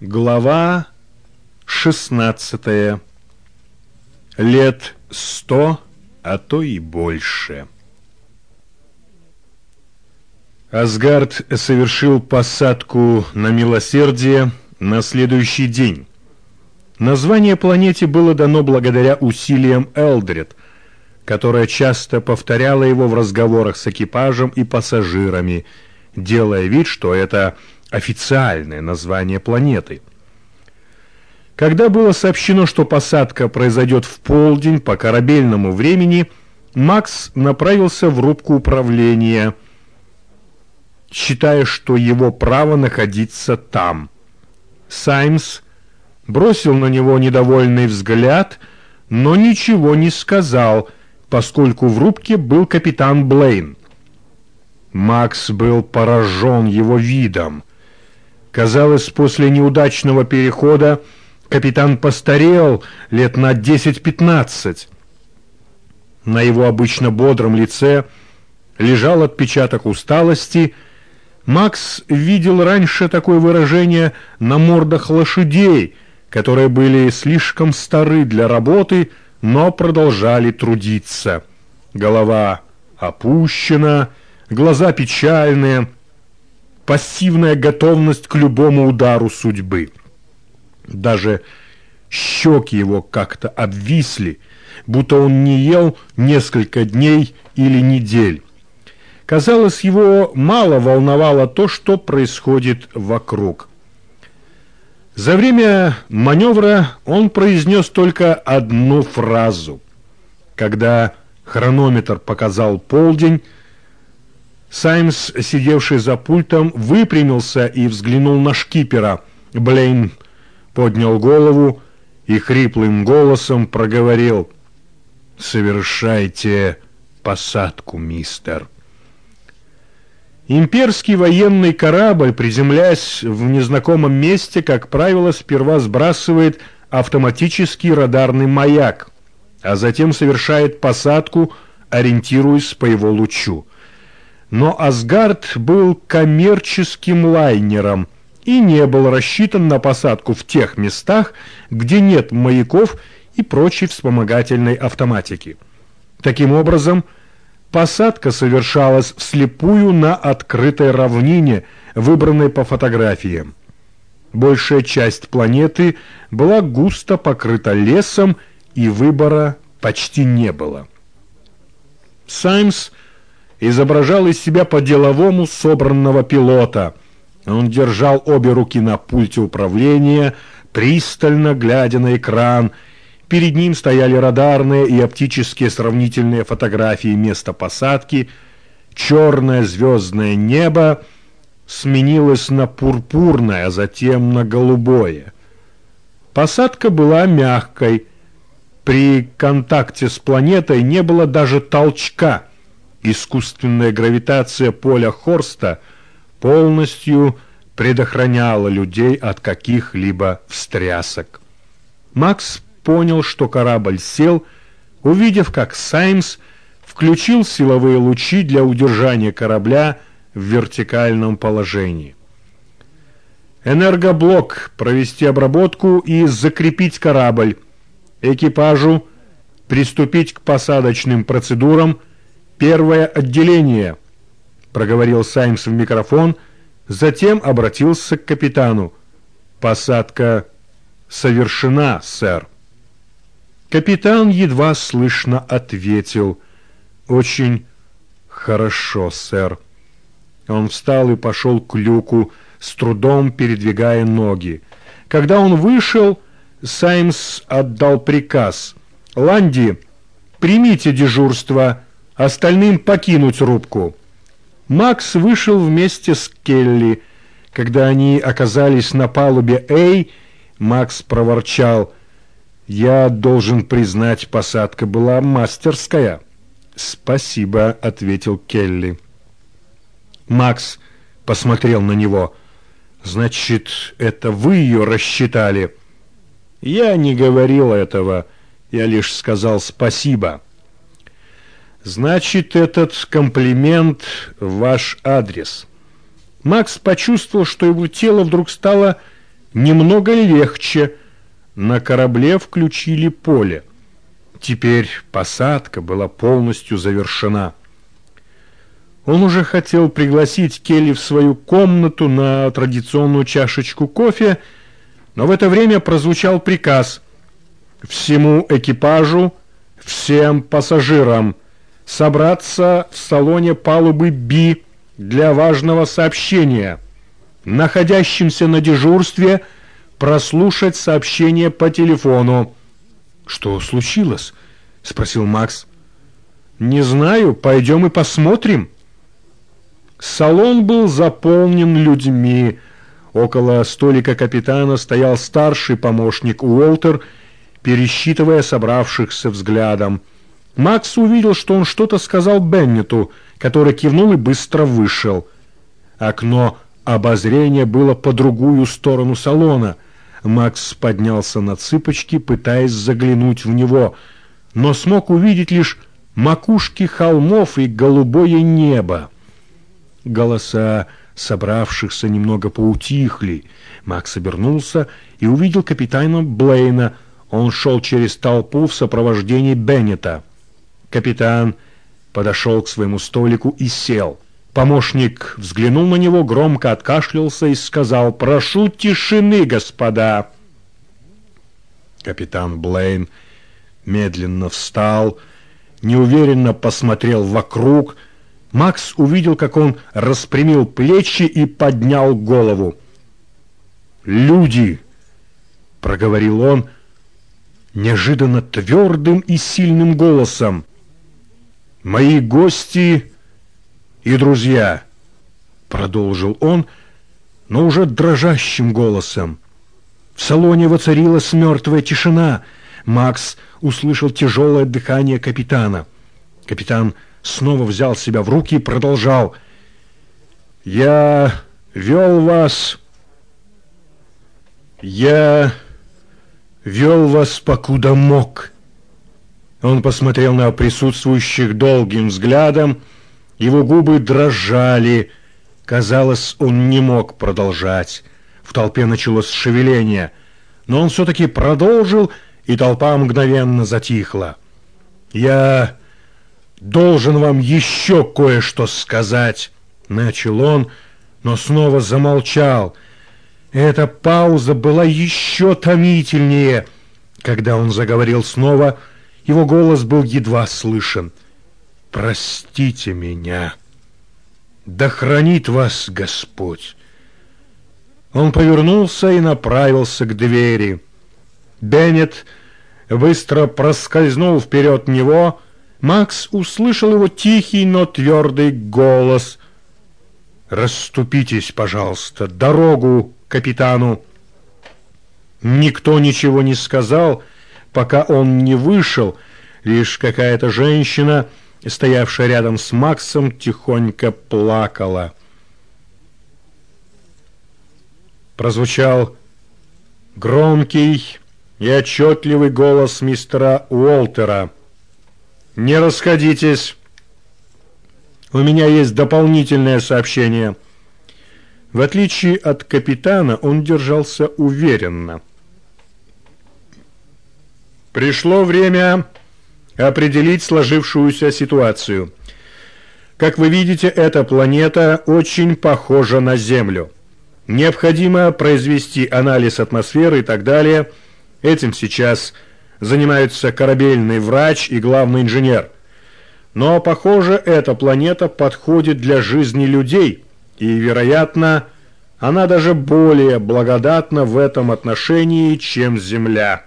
Глава 16. Лет сто, а то и больше. Асгард совершил посадку на Милосердие на следующий день. Название планете было дано благодаря усилиям Элдред, которая часто повторяла его в разговорах с экипажем и пассажирами, делая вид, что это официальное название планеты. Когда было сообщено, что посадка произойдет в полдень по корабельному времени, Макс направился в рубку управления, считая, что его право находиться там. Саймс бросил на него недовольный взгляд, но ничего не сказал, поскольку в рубке был капитан Блейн. Макс был поражен его видом. Казалось, после неудачного перехода капитан постарел лет на 10-15. На его обычно бодром лице лежал отпечаток усталости. Макс видел раньше такое выражение на мордах лошадей – которые были слишком стары для работы, но продолжали трудиться. Голова опущена, глаза печальные, пассивная готовность к любому удару судьбы. Даже щеки его как-то обвисли, будто он не ел несколько дней или недель. Казалось, его мало волновало то, что происходит вокруг. За время маневра он произнес только одну фразу. Когда хронометр показал полдень, Саймс, сидевший за пультом, выпрямился и взглянул на шкипера. Блейн поднял голову и хриплым голосом проговорил «Совершайте посадку, мистер». Имперский военный корабль, приземляясь в незнакомом месте, как правило, сперва сбрасывает автоматический радарный маяк, а затем совершает посадку, ориентируясь по его лучу. Но Асгард был коммерческим лайнером и не был рассчитан на посадку в тех местах, где нет маяков и прочей вспомогательной автоматики. Таким образом, Посадка совершалась вслепую на открытой равнине, выбранной по фотографиям. Большая часть планеты была густо покрыта лесом, и выбора почти не было. Саймс изображал из себя по-деловому собранного пилота. Он держал обе руки на пульте управления, пристально глядя на экран – Перед ним стояли радарные и оптические сравнительные фотографии места посадки. Черное звездное небо сменилось на пурпурное, а затем на голубое. Посадка была мягкой. При контакте с планетой не было даже толчка. Искусственная гравитация поля Хорста полностью предохраняла людей от каких-либо встрясок. Макс понял, что корабль сел, увидев, как Саймс включил силовые лучи для удержания корабля в вертикальном положении. Энергоблок провести обработку и закрепить корабль. Экипажу приступить к посадочным процедурам. Первое отделение, проговорил Саймс в микрофон, затем обратился к капитану. Посадка совершена, сэр. Капитан едва слышно ответил «Очень хорошо, сэр». Он встал и пошел к люку, с трудом передвигая ноги. Когда он вышел, Саймс отдал приказ. «Ланди, примите дежурство, остальным покинуть рубку». Макс вышел вместе с Келли. Когда они оказались на палубе «Эй», Макс проворчал – я должен признать, посадка была мастерская. Спасибо, ответил Келли. Макс посмотрел на него. Значит, это вы ее рассчитали? Я не говорил этого. Я лишь сказал спасибо. Значит, этот комплимент ваш адрес. Макс почувствовал, что его тело вдруг стало немного легче. На корабле включили поле. Теперь посадка была полностью завершена. Он уже хотел пригласить Келли в свою комнату на традиционную чашечку кофе, но в это время прозвучал приказ всему экипажу, всем пассажирам собраться в салоне палубы Би для важного сообщения, находящимся на дежурстве прослушать сообщение по телефону. «Что случилось?» — спросил Макс. «Не знаю, пойдем и посмотрим». Салон был заполнен людьми. Около столика капитана стоял старший помощник Уолтер, пересчитывая собравшихся взглядом. Макс увидел, что он что-то сказал Беннету, который кивнул и быстро вышел. Окно обозрения было по другую сторону салона. Макс поднялся на цыпочки, пытаясь заглянуть в него, но смог увидеть лишь макушки холмов и голубое небо. Голоса собравшихся немного поутихли. Макс обернулся и увидел капитана Блейна. Он шел через толпу в сопровождении Беннета. Капитан подошел к своему столику и сел. Помощник взглянул на него, громко откашлялся и сказал «Прошу тишины, господа!» Капитан Блейн медленно встал, неуверенно посмотрел вокруг, Макс увидел, как он распрямил плечи и поднял голову. «Люди!» — проговорил он неожиданно твердым и сильным голосом. «Мои гости и друзья!» — продолжил он, но уже дрожащим голосом. В салоне воцарилась мертвая тишина. Макс услышал тяжелое дыхание капитана. Капитан снова взял себя в руки и продолжал. «Я вел вас... Я вел вас, покуда мог». Он посмотрел на присутствующих долгим взглядом, его губы дрожали. Казалось, он не мог продолжать. В толпе началось шевеление, но он все-таки продолжил, и толпа мгновенно затихла. «Я должен вам еще кое-что сказать», — начал он, но снова замолчал. Эта пауза была еще томительнее. Когда он заговорил снова, его голос был едва слышен. «Простите меня. Да хранит вас Господь». Он повернулся и направился к двери. Беннет быстро проскользнул вперед него, — Макс услышал его тихий, но твердый голос. «Расступитесь, пожалуйста, дорогу капитану!» Никто ничего не сказал, пока он не вышел, лишь какая-то женщина, стоявшая рядом с Максом, тихонько плакала. Прозвучал громкий и отчетливый голос мистера Уолтера — не расходитесь. У меня есть дополнительное сообщение. В отличие от капитана, он держался уверенно. Пришло время определить сложившуюся ситуацию. Как вы видите, эта планета очень похожа на Землю. Необходимо произвести анализ атмосферы и так далее. Этим сейчас занимаются корабельный врач и главный инженер. Но, похоже, эта планета подходит для жизни людей, и, вероятно, она даже более благодатна в этом отношении, чем Земля.